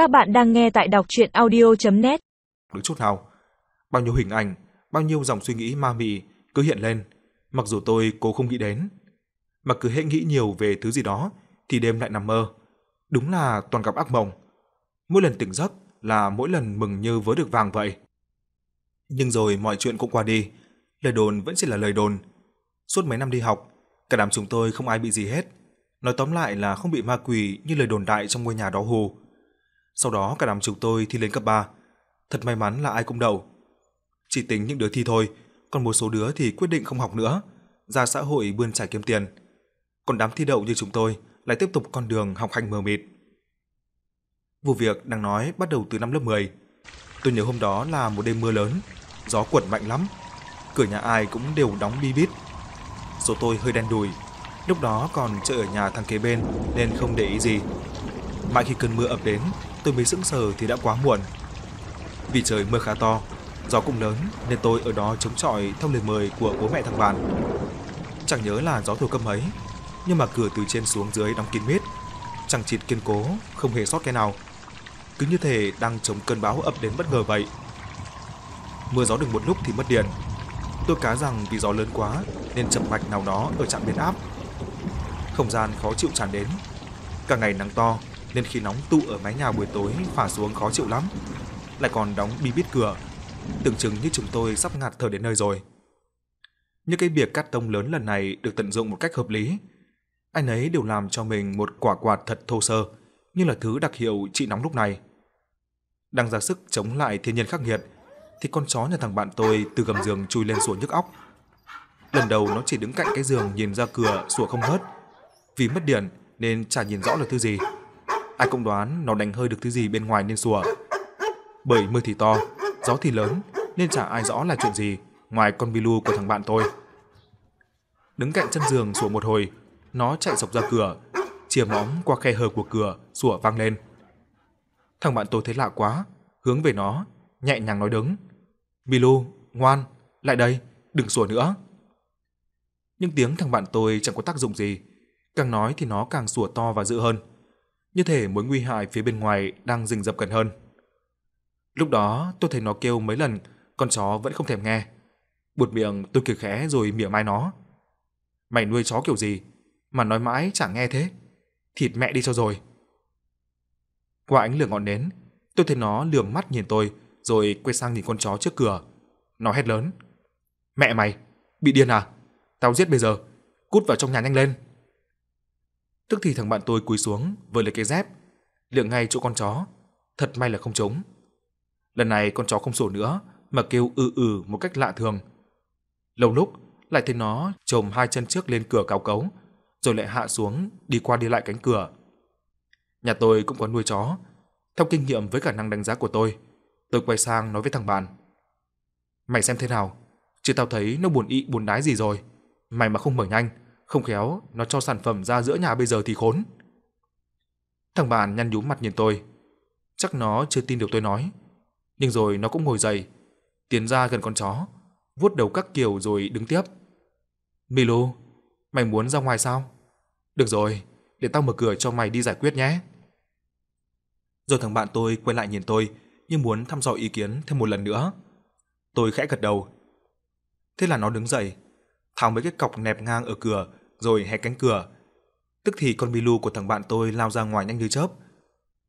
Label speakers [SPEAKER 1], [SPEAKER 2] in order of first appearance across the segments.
[SPEAKER 1] Các bạn đang nghe tại đọc chuyện audio.net
[SPEAKER 2] Đứng chút nào. Bao nhiêu hình ảnh, bao nhiêu dòng suy nghĩ ma mị cứ hiện lên, mặc dù tôi cố không nghĩ đến. Mà cứ hệ nghĩ nhiều về thứ gì đó thì đêm lại nằm mơ. Đúng là toàn gặp ác mộng. Mỗi lần tỉnh giấc là mỗi lần mừng như vớ được vàng vậy. Nhưng rồi mọi chuyện cũng qua đi, lời đồn vẫn chỉ là lời đồn. Suốt mấy năm đi học, cả đám chúng tôi không ai bị gì hết. Nói tóm lại là không bị ma quỷ như lời đồn đại trong ngôi nhà đó hù. Sau đó cả đám chúng tôi thi lên cấp 3. Thật may mắn là ai cũng đậu. Chỉ tính những đứa thi thôi, còn một số đứa thì quyết định không học nữa, ra xã hội bươn trải kiếm tiền. Còn đám thi đậu như chúng tôi lại tiếp tục con đường học hành mờ mịt. Vụ việc đang nói bắt đầu từ năm lớp 10. Tôi nhớ hôm đó là một đêm mưa lớn, gió quật mạnh lắm. Cửa nhà ai cũng đều đóng bi bít. Số tôi hơi đen đùi, lúc đó còn chơi ở nhà thằng kế bên nên không để ý gì. Mãi khi cơn mưa ập đến, tôi mới sững sờ thì đã quá muộn. Vì trời mưa khá to, gió cũng lớn nên tôi ở đó chống chọi theo lời mời của bố mẹ thằng bạn. Chẳng nhớ là gió thổi câm ấy, nhưng mà cửa từ trên xuống dưới đóng kín mít, chẳng chịt kiên cố, không hề sót cái nào. Cứ như thể đang chống cơn bão ập đến bất ngờ vậy. Mưa gió được một lúc thì mất điện. Tôi cá rằng vì gió lớn quá nên chập mạch nào đó ở trạm biến áp. Không gian khó chịu tràn đến. Cả ngày nắng to nên khi nóng tụ ở mái nhà buổi tối phả xuống khó chịu lắm. Lại còn đóng bí bít cửa, tưởng chừng như chúng tôi sắp ngạt thở đến nơi rồi. Những cái việc cắt tông lớn lần này được tận dụng một cách hợp lý. Anh ấy đều làm cho mình một quả quạt thật thô sơ, như là thứ đặc hiệu trị nóng lúc này. Đang ra sức chống lại thiên nhiên khắc nghiệt, thì con chó nhà thằng bạn tôi từ gầm giường chui lên sủa nhức óc. Lần đầu nó chỉ đứng cạnh cái giường nhìn ra cửa sủa không ngớt. Vì mất điện nên chả nhìn rõ là thứ gì. Ai cũng đoán nó đánh hơi được thứ gì bên ngoài nên sủa. Bởi mưa thì to, gió thì lớn nên chả ai rõ là chuyện gì ngoài con Bilu của thằng bạn tôi. Đứng cạnh chân giường sủa một hồi, nó chạy dọc ra cửa, chìa móng qua khe hở của cửa, sủa vang lên. Thằng bạn tôi thấy lạ quá, hướng về nó, nhẹ nhàng nói đứng. Bilu, ngoan, lại đây, đừng sủa nữa. Nhưng tiếng thằng bạn tôi chẳng có tác dụng gì, càng nói thì nó càng sủa to và dữ hơn. Như thể mối nguy hại phía bên ngoài đang rình rập gần hơn. Lúc đó tôi thấy nó kêu mấy lần, con chó vẫn không thèm nghe. Buột miệng tôi cười khẽ rồi mỉa mai nó. Mày nuôi chó kiểu gì mà nói mãi chẳng nghe thế? Thịt mẹ đi cho rồi. Qua ánh lửa ngọn nến, tôi thấy nó lườm mắt nhìn tôi rồi quay sang nhìn con chó trước cửa. Nó hét lớn. Mẹ mày, bị điên à? Tao giết bây giờ, cút vào trong nhà nhanh lên. Tức thì thằng bạn tôi cúi xuống với lấy cái dép, liệng ngay chỗ con chó. Thật may là không trúng. Lần này con chó không sủa nữa mà kêu ư ư một cách lạ thường. Lâu lúc lại thấy nó chồm hai chân trước lên cửa cao cấu, rồi lại hạ xuống đi qua đi lại cánh cửa. Nhà tôi cũng có nuôi chó. Theo kinh nghiệm với khả năng đánh giá của tôi, tôi quay sang nói với thằng bạn. Mày xem thế nào? Chứ tao thấy nó buồn ị buồn đái gì rồi. Mày mà không mở nhanh, không khéo nó cho sản phẩm ra giữa nhà bây giờ thì khốn. Thằng bạn nhăn nhúm mặt nhìn tôi. Chắc nó chưa tin điều tôi nói. Nhưng rồi nó cũng ngồi dậy, tiến ra gần con chó, vuốt đầu các kiểu rồi đứng tiếp. Milo mày muốn ra ngoài sao? Được rồi, để tao mở cửa cho mày đi giải quyết nhé. Rồi thằng bạn tôi quay lại nhìn tôi, như muốn thăm dò ý kiến thêm một lần nữa. Tôi khẽ gật đầu. Thế là nó đứng dậy, tháo mấy cái cọc nẹp ngang ở cửa rồi hé cánh cửa. Tức thì con Milu của thằng bạn tôi lao ra ngoài nhanh như chớp.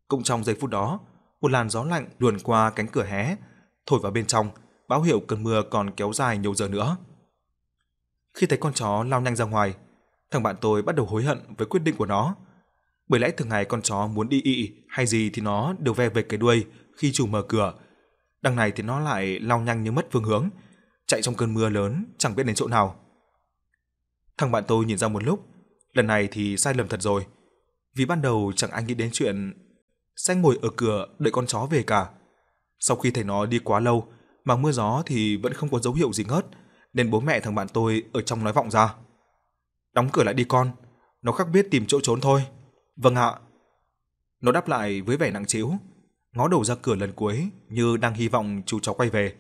[SPEAKER 2] Cũng trong giây phút đó, một làn gió lạnh luồn qua cánh cửa hé, thổi vào bên trong, báo hiệu cơn mưa còn kéo dài nhiều giờ nữa. Khi thấy con chó lao nhanh ra ngoài, thằng bạn tôi bắt đầu hối hận với quyết định của nó. Bởi lẽ thường ngày con chó muốn đi ị hay gì thì nó đều ve về cái đuôi khi chủ mở cửa. Đằng này thì nó lại lao nhanh như mất phương hướng, chạy trong cơn mưa lớn chẳng biết đến chỗ nào. Thằng bạn tôi nhìn ra một lúc, lần này thì sai lầm thật rồi. Vì ban đầu chẳng ai nghĩ đến chuyện sẽ ngồi ở cửa đợi con chó về cả. Sau khi thấy nó đi quá lâu mà mưa gió thì vẫn không có dấu hiệu gì ngớt, nên bố mẹ thằng bạn tôi ở trong nói vọng ra. Đóng cửa lại đi con, nó khắc biết tìm chỗ trốn thôi. Vâng ạ. Nó đáp lại với vẻ nặng trĩu, ngó đầu ra cửa lần cuối như đang hy vọng chú chó quay về.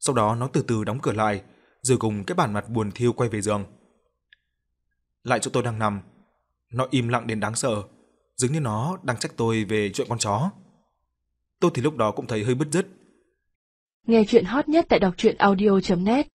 [SPEAKER 2] Sau đó nó từ từ đóng cửa lại, rồi cùng cái bản mặt buồn thiêu quay về giường. Lại chỗ tôi đang nằm, nó im lặng đến đáng sợ, dường như nó đang trách tôi về chuyện con chó. tôi thì lúc đó cũng thấy hơi bứt rứt.
[SPEAKER 3] Nghe chuyện hot nhất tại đọc truyện audio.net